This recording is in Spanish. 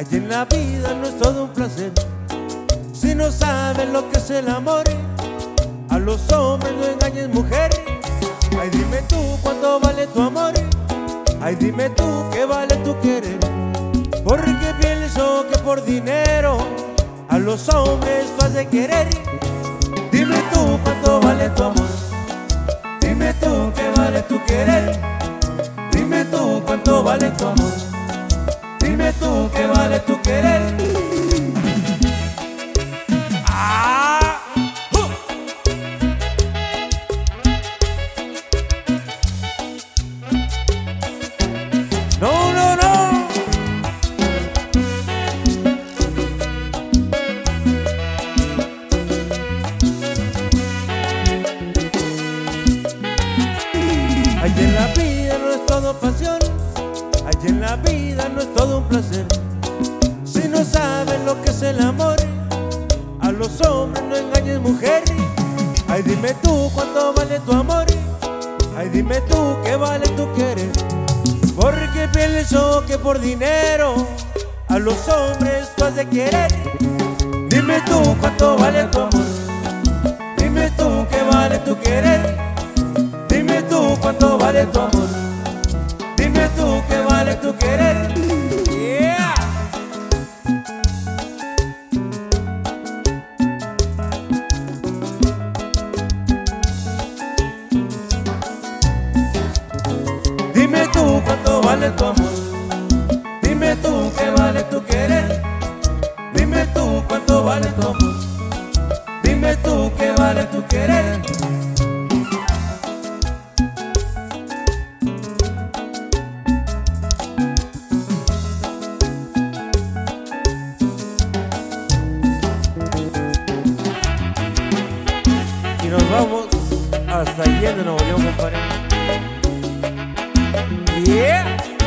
Allí en la vida no es todo un placer. Si no sabes lo que es el amor, a los hombres no engañes mujer. Ay, dime tú cuánto vale tu amor. Ay, dime tú qué vale tu querer. Porque pienso que por dinero a los hombres vas de querer. Dime tú cuánto vale tu amor. Dime tú qué vale tu querer. Dime tú cuánto vale tu amor. Dime tú qué vale tu querer. Ah, ¡uh! Allí en la vida no es todo un placer. Si no sabes lo que es el amor, a los hombres no engañes mujer. Ay, dime tú cuánto vale tu amor, ay, dime tú qué vale tu querer. Porque pienso que por dinero a los hombres tú has de querer. Dime tú cuánto vale tu amor, dime tú qué vale tu querer. Dime tú cuánto vale tu amor. Yeah. Dime tú cuánto vale tu amor. Dime tú qué vale tu querer. Dime tú cuánto vale tu amor. Dime tú qué vale tu querer. Ela saindo, não olhou, comparando. Yeah!